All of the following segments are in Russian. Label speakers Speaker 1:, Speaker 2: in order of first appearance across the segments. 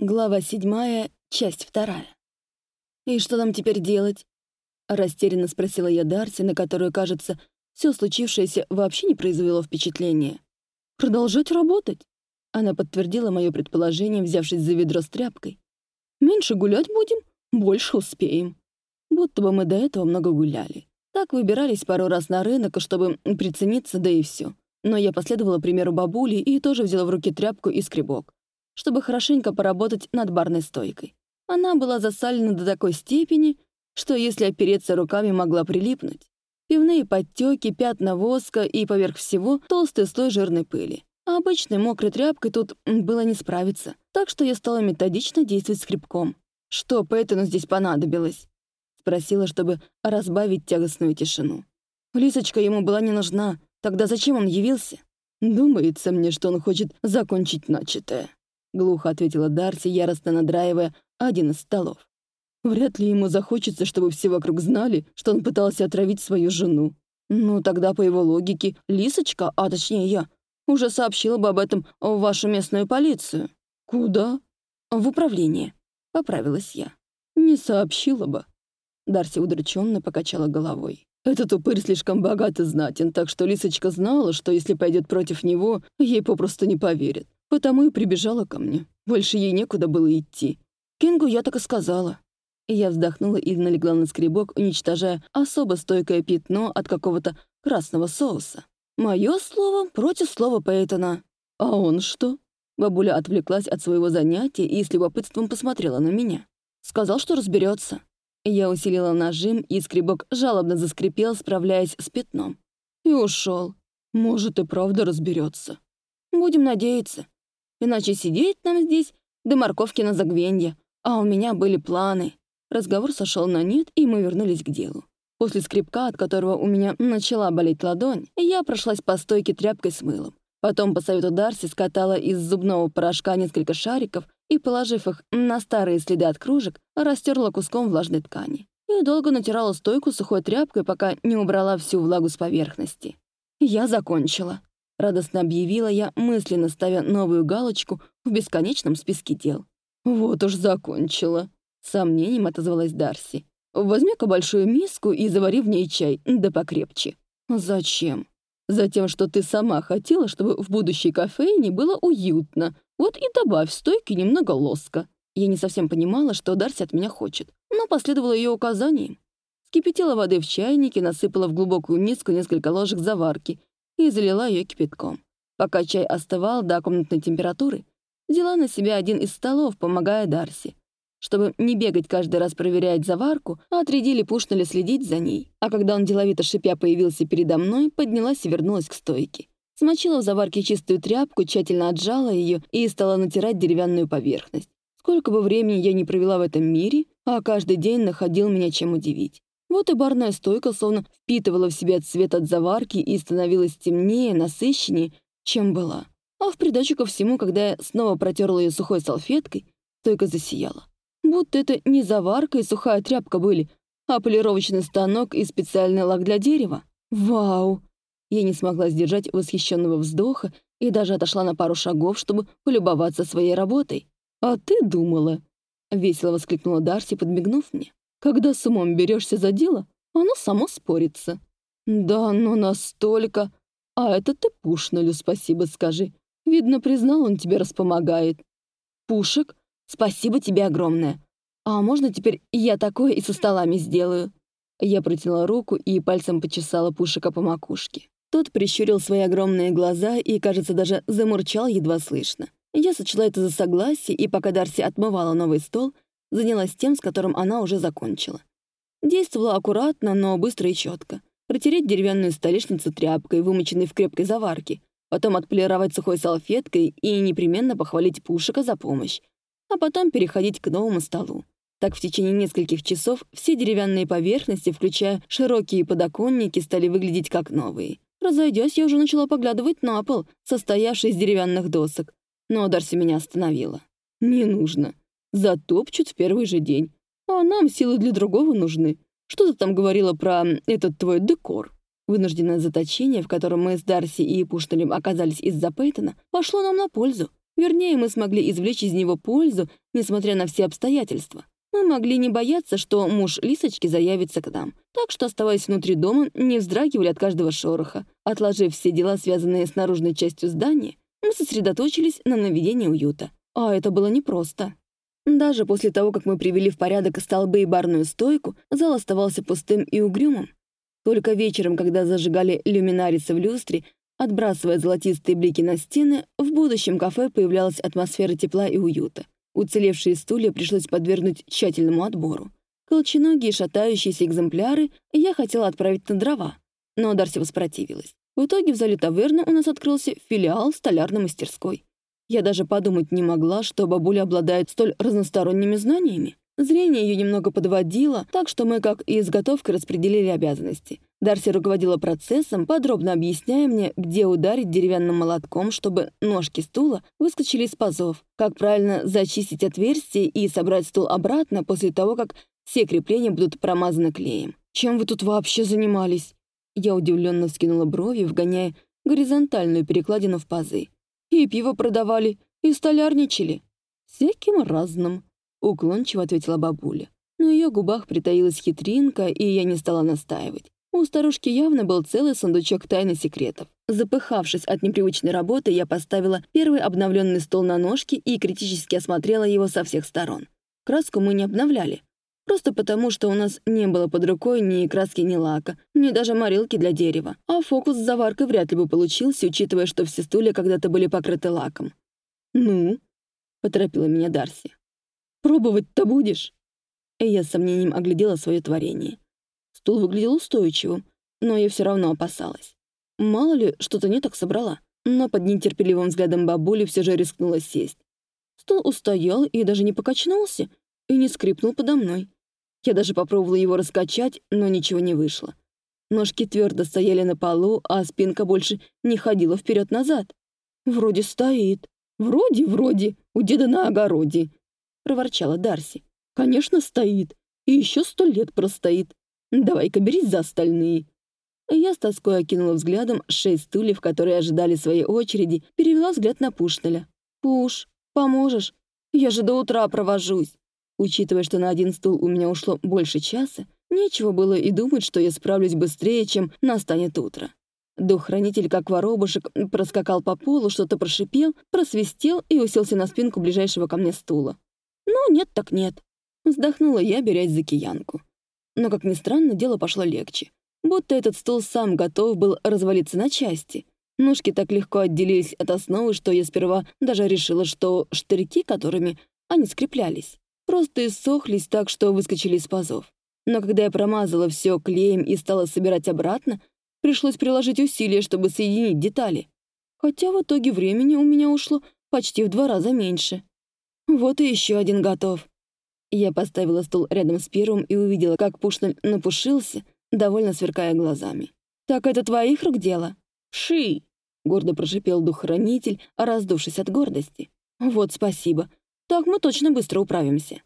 Speaker 1: Глава седьмая, часть вторая. «И что нам теперь делать?» Растерянно спросила я Дарси, на которую, кажется, все случившееся вообще не произвело впечатления. «Продолжать работать?» Она подтвердила мое предположение, взявшись за ведро с тряпкой. «Меньше гулять будем, больше успеем». Будто бы мы до этого много гуляли. Так выбирались пару раз на рынок, чтобы прицениться, да и все. Но я последовала примеру бабули и тоже взяла в руки тряпку и скребок чтобы хорошенько поработать над барной стойкой. Она была засалена до такой степени, что если опереться руками могла прилипнуть. Пивные подтеки, пятна воска и поверх всего толстый слой жирной пыли. А обычной мокрой тряпкой тут было не справиться, так что я стала методично действовать скребком. «Что Пэттону здесь понадобилось?» Спросила, чтобы разбавить тягостную тишину. Лисочка ему была не нужна, тогда зачем он явился? Думается мне, что он хочет закончить начатое. — глухо ответила Дарси, яростно надраивая один из столов. «Вряд ли ему захочется, чтобы все вокруг знали, что он пытался отравить свою жену. Ну, тогда, по его логике, Лисочка, а точнее я, уже сообщила бы об этом в вашу местную полицию». «Куда?» «В управление», — поправилась я. «Не сообщила бы». Дарси удрученно покачала головой. Этот упырь слишком богат и знатен, так что Лисочка знала, что если пойдет против него, ей попросту не поверят. Потому и прибежала ко мне. Больше ей некуда было идти. Кингу я так и сказала. Я вздохнула и налегла на скребок, уничтожая особо стойкое пятно от какого-то красного соуса. Мое слово против слова Пейтона. А он что? Бабуля отвлеклась от своего занятия и с любопытством посмотрела на меня. Сказал, что разберется. Я усилила нажим, и скребок жалобно заскрипел, справляясь с пятном. И ушел. Может, и правда разберется. Будем надеяться. Иначе сидеть нам здесь до морковки на загвенье. А у меня были планы. Разговор сошел на нет, и мы вернулись к делу. После скребка, от которого у меня начала болеть ладонь, я прошлась по стойке тряпкой с мылом. Потом, по совету Дарси, скатала из зубного порошка несколько шариков и, положив их на старые следы от кружек, растерла куском влажной ткани. И долго натирала стойку сухой тряпкой, пока не убрала всю влагу с поверхности. Я закончила. Радостно объявила я, мысленно ставя новую галочку в бесконечном списке дел. «Вот уж закончила», — сомнением отозвалась Дарси. «Возьми-ка большую миску и завари в ней чай, да покрепче». «Зачем?» «Затем, что ты сама хотела, чтобы в будущей кофейне было уютно. Вот и добавь в стойке немного лоска». Я не совсем понимала, что Дарси от меня хочет, но последовала ее указаниям. Скипятила воды в чайнике, насыпала в глубокую миску несколько ложек заварки и залила ее кипятком. Пока чай остывал до комнатной температуры, взяла на себя один из столов, помогая Дарси. Чтобы не бегать каждый раз проверять заварку, отрядили Пушнеля следить за ней. А когда он деловито шипя появился передо мной, поднялась и вернулась к стойке. Смочила в заварке чистую тряпку, тщательно отжала ее и стала натирать деревянную поверхность. Сколько бы времени я не провела в этом мире, а каждый день находил меня чем удивить. Вот и барная стойка словно впитывала в себя цвет от заварки и становилась темнее, насыщеннее, чем была. А в придачу ко всему, когда я снова протерла ее сухой салфеткой, стойка засияла. Будто это не заварка и сухая тряпка были, а полировочный станок и специальный лак для дерева. Вау! Я не смогла сдержать восхищенного вздоха и даже отошла на пару шагов, чтобы полюбоваться своей работой. «А ты думала?» — весело воскликнула Дарси, подмигнув мне. Когда с умом берешься за дело, оно само спорится. Да, но настолько... А это ты Пушнелю спасибо скажи. Видно, признал, он тебе распомогает. Пушек, спасибо тебе огромное. А можно теперь я такое и со столами сделаю? Я протянула руку и пальцем почесала Пушика по макушке. Тот прищурил свои огромные глаза и, кажется, даже замурчал едва слышно. Я сочла это за согласие, и пока Дарси отмывала новый стол, занялась тем, с которым она уже закончила. Действовала аккуратно, но быстро и четко. Протереть деревянную столешницу тряпкой, вымоченной в крепкой заварке, потом отполировать сухой салфеткой и непременно похвалить Пушика за помощь, а потом переходить к новому столу. Так в течение нескольких часов все деревянные поверхности, включая широкие подоконники, стали выглядеть как новые. Разойдясь, я уже начала поглядывать на пол, состоявший из деревянных досок, но Дарси меня остановила. «Не нужно затопчут в первый же день. А нам силы для другого нужны. Что ты там говорила про этот твой декор? Вынужденное заточение, в котором мы с Дарси и Пушнелем оказались из-за Пейтона, пошло нам на пользу. Вернее, мы смогли извлечь из него пользу, несмотря на все обстоятельства. Мы могли не бояться, что муж Лисочки заявится к нам, так что, оставаясь внутри дома, не вздрагивали от каждого шороха. Отложив все дела, связанные с наружной частью здания, мы сосредоточились на наведении уюта. А это было непросто. Даже после того, как мы привели в порядок столбы и барную стойку, зал оставался пустым и угрюмым. Только вечером, когда зажигали люминарицы в люстре, отбрасывая золотистые блики на стены, в будущем кафе появлялась атмосфера тепла и уюта. Уцелевшие стулья пришлось подвергнуть тщательному отбору. Колченогие шатающиеся экземпляры я хотела отправить на дрова, но Дарси воспротивилась. В итоге в зале таверны у нас открылся филиал столярной мастерской. Я даже подумать не могла, что бабуля обладает столь разносторонними знаниями. Зрение ее немного подводило, так что мы, как и изготовкой, распределили обязанности. Дарси руководила процессом, подробно объясняя мне, где ударить деревянным молотком, чтобы ножки стула выскочили из пазов, как правильно зачистить отверстие и собрать стул обратно после того, как все крепления будут промазаны клеем. «Чем вы тут вообще занимались?» Я удивленно вскинула брови, вгоняя горизонтальную перекладину в пазы. И пиво продавали, и столярничали. Всяким разным, уклончиво ответила бабуля. На ее губах притаилась хитринка, и я не стала настаивать. У старушки явно был целый сундучок тайны секретов. Запыхавшись от непривычной работы, я поставила первый обновленный стол на ножки и критически осмотрела его со всех сторон. Краску мы не обновляли. Просто потому, что у нас не было под рукой ни краски, ни лака, ни даже морилки для дерева. А фокус с заваркой вряд ли бы получился, учитывая, что все стулья когда-то были покрыты лаком. «Ну?» — поторопила меня Дарси. «Пробовать-то будешь?» И я с сомнением оглядела свое творение. Стул выглядел устойчивым, но я все равно опасалась. Мало ли, что-то не так собрала. Но под нетерпеливым взглядом бабули все же рискнула сесть. Стул устоял и даже не покачнулся, и не скрипнул подо мной. Я даже попробовала его раскачать, но ничего не вышло. Ножки твердо стояли на полу, а спинка больше не ходила вперед назад «Вроде стоит. Вроде, вроде, у деда на огороде», — проворчала Дарси. «Конечно, стоит. И еще сто лет простоит. Давай-ка берись за остальные». Я с тоской окинула взглядом шесть стульев, которые ожидали своей очереди, перевела взгляд на Пушнеля. «Пуш, поможешь? Я же до утра провожусь». Учитывая, что на один стул у меня ушло больше часа, нечего было и думать, что я справлюсь быстрее, чем настанет утро. Дух-хранитель, как воробушек, проскакал по полу, что-то прошипел, просвистел и уселся на спинку ближайшего ко мне стула. «Ну, нет так нет», — вздохнула я, берясь за киянку. Но, как ни странно, дело пошло легче. Будто этот стул сам готов был развалиться на части. Ножки так легко отделились от основы, что я сперва даже решила, что штырьки, которыми они скреплялись, просто иссохлись так, что выскочили из пазов. Но когда я промазала все клеем и стала собирать обратно, пришлось приложить усилия, чтобы соединить детали. Хотя в итоге времени у меня ушло почти в два раза меньше. Вот и еще один готов. Я поставила стул рядом с первым и увидела, как Пушнель напушился, довольно сверкая глазами. «Так это твоих рук дело?» «Ши!» — гордо прошипел дух-хранитель, раздувшись от гордости. «Вот спасибо. Так мы точно быстро управимся».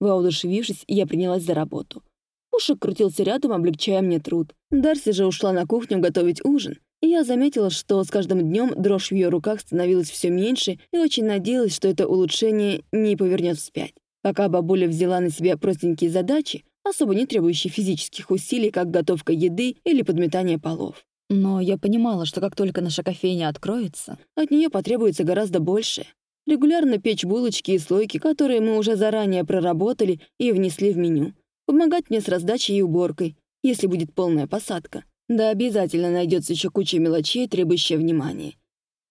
Speaker 1: Воодушевившись, я принялась за работу. Пушек крутился рядом, облегчая мне труд. Дарси же ушла на кухню готовить ужин. И я заметила, что с каждым днем дрожь в ее руках становилась все меньше и очень надеялась, что это улучшение не повернет вспять. Пока бабуля взяла на себя простенькие задачи, особо не требующие физических усилий, как готовка еды или подметание полов. Но я понимала, что как только наша кофейня откроется, от нее потребуется гораздо больше регулярно печь булочки и слойки, которые мы уже заранее проработали и внесли в меню, помогать мне с раздачей и уборкой, если будет полная посадка. Да обязательно найдется еще куча мелочей, требующая внимания.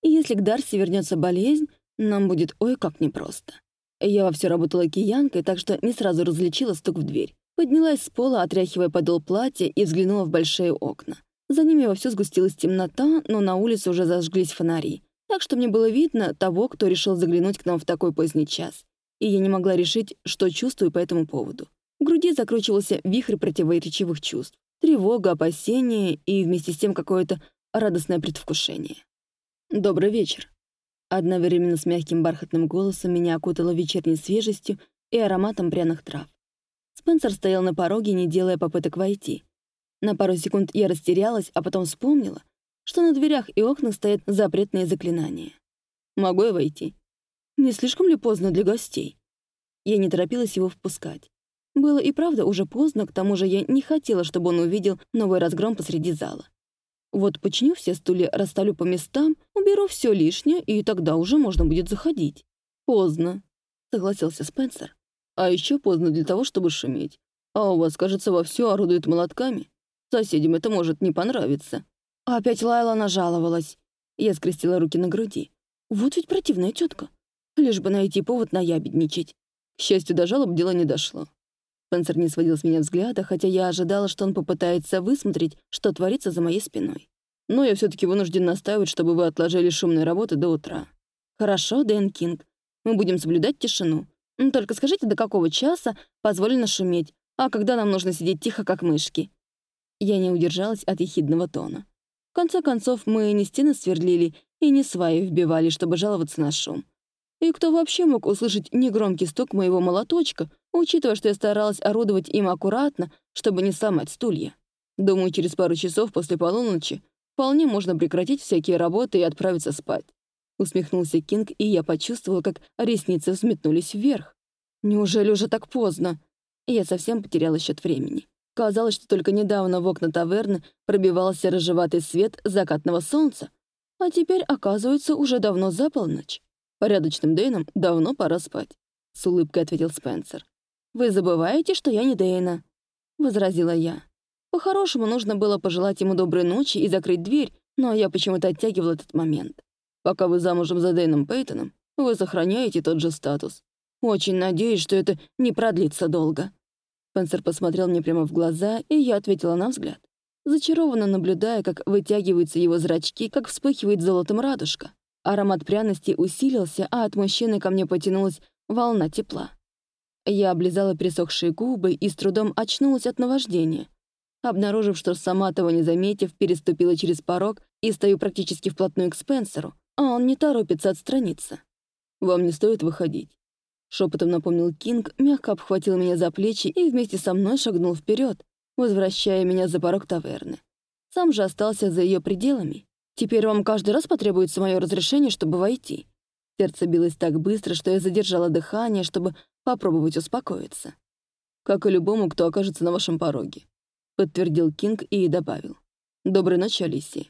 Speaker 1: И если к Дарси вернется болезнь, нам будет ой как непросто. Я во все работала киянкой, так что не сразу различила стук в дверь. Поднялась с пола, отряхивая подол платья, и взглянула в большие окна. За ними вовсю сгустилась темнота, но на улице уже зажглись фонари так что мне было видно того, кто решил заглянуть к нам в такой поздний час. И я не могла решить, что чувствую по этому поводу. В груди закручивался вихрь противоречивых чувств. Тревога, опасение и вместе с тем какое-то радостное предвкушение. «Добрый вечер». Одновременно с мягким бархатным голосом меня окутало вечерней свежестью и ароматом пряных трав. Спенсер стоял на пороге, не делая попыток войти. На пару секунд я растерялась, а потом вспомнила, что на дверях и окнах стоят запретные заклинания. «Могу я войти?» Не слишком ли поздно для гостей? Я не торопилась его впускать. Было и правда уже поздно, к тому же я не хотела, чтобы он увидел новый разгром посреди зала. Вот починю все стулья, расставлю по местам, уберу все лишнее, и тогда уже можно будет заходить. Поздно, согласился Спенсер. А еще поздно для того, чтобы шуметь. А у вас, кажется, вовсю орудуют молотками. Соседям это может не понравиться. Опять Лайла нажаловалась. Я скрестила руки на груди. Вот ведь противная тетка. Лишь бы найти повод наябедничать. К счастью, до жалоб дело не дошло. Спенсер не сводил с меня взгляда, хотя я ожидала, что он попытается высмотреть, что творится за моей спиной. Но я все таки вынужден настаивать, чтобы вы отложили шумные работы до утра. Хорошо, Дэн Кинг. Мы будем соблюдать тишину. Только скажите, до какого часа позволено шуметь, а когда нам нужно сидеть тихо, как мышки? Я не удержалась от ехидного тона. Конце концов, мы не стены свердлили и не сваи вбивали, чтобы жаловаться на шум. И кто вообще мог услышать негромкий стук моего молоточка, учитывая, что я старалась орудовать им аккуратно, чтобы не сломать стулья? Думаю, через пару часов после полуночи вполне можно прекратить всякие работы и отправиться спать. Усмехнулся Кинг, и я почувствовала, как ресницы взметнулись вверх. Неужели уже так поздно? Я совсем потеряла счет времени. Казалось, что только недавно в окна таверны пробивался рыжеватый свет закатного солнца, а теперь, оказывается, уже давно за полночь. Порядочным Дэйнам давно пора спать», — с улыбкой ответил Спенсер. «Вы забываете, что я не Дэйна», — возразила я. По-хорошему, нужно было пожелать ему доброй ночи и закрыть дверь, но я почему-то оттягивал этот момент. Пока вы замужем за Дэйном Пейтоном, вы сохраняете тот же статус. Очень надеюсь, что это не продлится долго». Спенсер посмотрел мне прямо в глаза, и я ответила на взгляд, зачарованно наблюдая, как вытягиваются его зрачки, как вспыхивает золотом радужка. Аромат пряности усилился, а от мужчины ко мне потянулась волна тепла. Я облизала пересохшие губы и с трудом очнулась от наваждения, обнаружив, что сама того не заметив, переступила через порог и стою практически вплотную к Спенсеру, а он не торопится отстраниться. «Вам не стоит выходить», — шепотом напомнил Кинг, мягко обхватил меня за плечи и вместе со мной шагнул вперед, возвращая меня за порог таверны. Сам же остался за ее пределами, Теперь вам каждый раз потребуется мое разрешение, чтобы войти». Сердце билось так быстро, что я задержала дыхание, чтобы попробовать успокоиться. «Как и любому, кто окажется на вашем пороге», — подтвердил Кинг и добавил. «Доброй ночи, Алисия».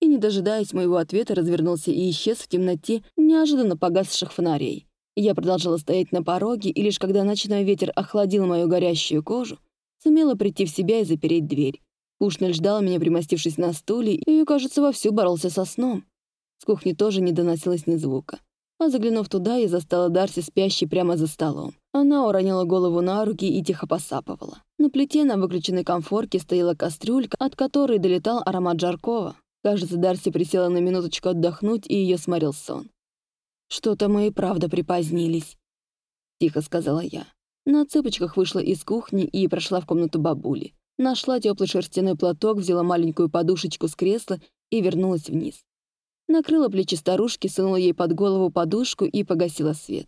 Speaker 1: И, не дожидаясь моего ответа, развернулся и исчез в темноте неожиданно погасших фонарей. Я продолжала стоять на пороге, и лишь когда ночной ветер охладил мою горящую кожу, сумела прийти в себя и запереть дверь. Ушнель ждал меня, примостившись на стуле, и, кажется, вовсю боролся со сном. С кухни тоже не доносилось ни звука. А заглянув туда, я застала Дарси спящей прямо за столом. Она уронила голову на руки и тихо посапывала. На плите на выключенной комфорке стояла кастрюлька, от которой долетал аромат жаркого. Кажется, Дарси присела на минуточку отдохнуть, и ее сморил сон. «Что-то мы и правда припозднились», — тихо сказала я. На цыпочках вышла из кухни и прошла в комнату бабули. Нашла теплый шерстяной платок, взяла маленькую подушечку с кресла и вернулась вниз. Накрыла плечи старушки, сунула ей под голову подушку и погасила свет.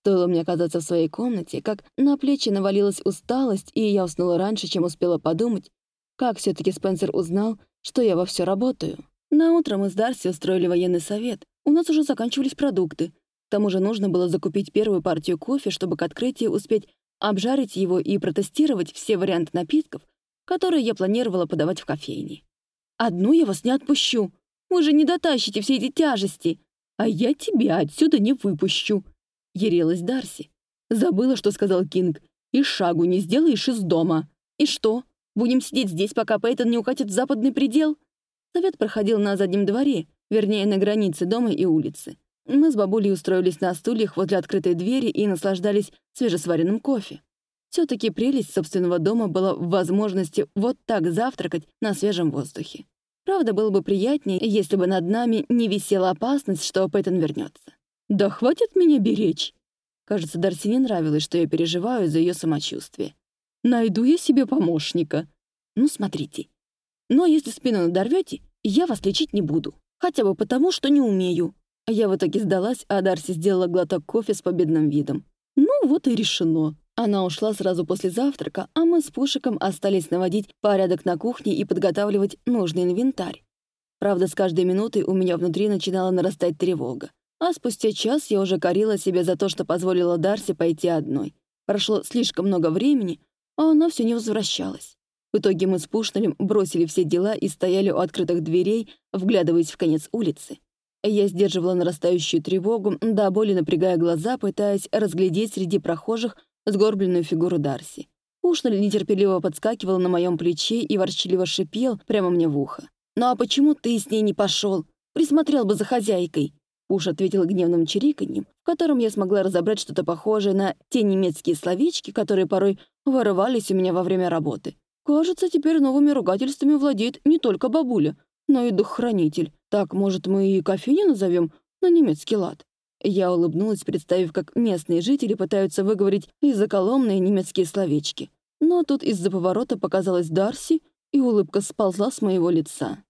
Speaker 1: Стоило мне оказаться в своей комнате, как на плечи навалилась усталость, и я уснула раньше, чем успела подумать, как все таки Спенсер узнал, что я во все работаю. На утро мы с Дарси устроили военный совет. У нас уже заканчивались продукты. К тому же нужно было закупить первую партию кофе, чтобы к открытию успеть обжарить его и протестировать все варианты напитков, которые я планировала подавать в кофейне. «Одну я вас не отпущу. Вы же не дотащите все эти тяжести. А я тебя отсюда не выпущу», — ярилась Дарси. Забыла, что сказал Кинг. «И шагу не сделаешь из дома. И что, будем сидеть здесь, пока Пейтон не укатит в западный предел?» Совет проходил на заднем дворе, вернее, на границе дома и улицы. Мы с бабулей устроились на стульях возле открытой двери и наслаждались свежесваренным кофе. все таки прелесть собственного дома была в возможности вот так завтракать на свежем воздухе. Правда, было бы приятнее, если бы над нами не висела опасность, что Пэттон вернется. «Да хватит меня беречь!» Кажется, Дарси не нравилось, что я переживаю за ее самочувствие. «Найду я себе помощника». «Ну, смотрите. Но если спину надорвете, я вас лечить не буду. Хотя бы потому, что не умею. Я в итоге сдалась, а Дарси сделала глоток кофе с победным видом. «Ну, вот и решено». Она ушла сразу после завтрака, а мы с Пушиком остались наводить порядок на кухне и подготавливать нужный инвентарь. Правда, с каждой минутой у меня внутри начинала нарастать тревога. А спустя час я уже корила себя за то, что позволила Дарси пойти одной. Прошло слишком много времени, а она все не возвращалась. В итоге мы с Пушнелем бросили все дела и стояли у открытых дверей, вглядываясь в конец улицы. Я сдерживала нарастающую тревогу, до боли напрягая глаза, пытаясь разглядеть среди прохожих сгорбленную фигуру Дарси. Пушнель нетерпеливо подскакивал на моем плече и ворчливо шипел прямо мне в ухо. «Ну а почему ты с ней не пошел? Присмотрел бы за хозяйкой!» Пуш ответил гневным чириканьем, в котором я смогла разобрать что-то похожее на те немецкие словечки, которые порой вырывались у меня во время работы. Кажется, теперь новыми ругательствами владеет не только бабуля, но и дух-хранитель. Так, может, мы и кофейню назовем на немецкий лад? Я улыбнулась, представив, как местные жители пытаются выговорить языколомные немецкие словечки. Но тут из-за поворота показалась Дарси, и улыбка сползла с моего лица.